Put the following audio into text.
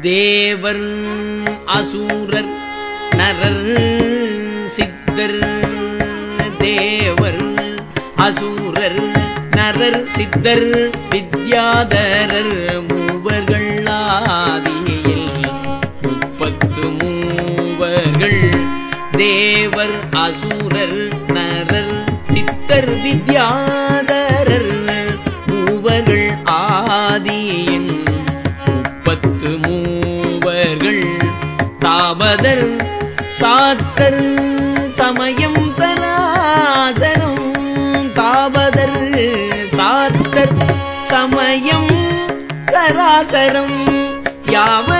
தேவர் அசூரர் நரர் சித்தர். தேவர் அசூரர் நரர் சித்தர். வித்யாதரர் மூவர்கள் ஆதியில் முப்பத்து மூவர்கள். தேவர் அசூரர் நரர் சித்தர். வித்யா சாபதர் சாத்தர் சமயம் சராசரும். காபதர் சாத்தர் சமயம் சராசரம். யாவ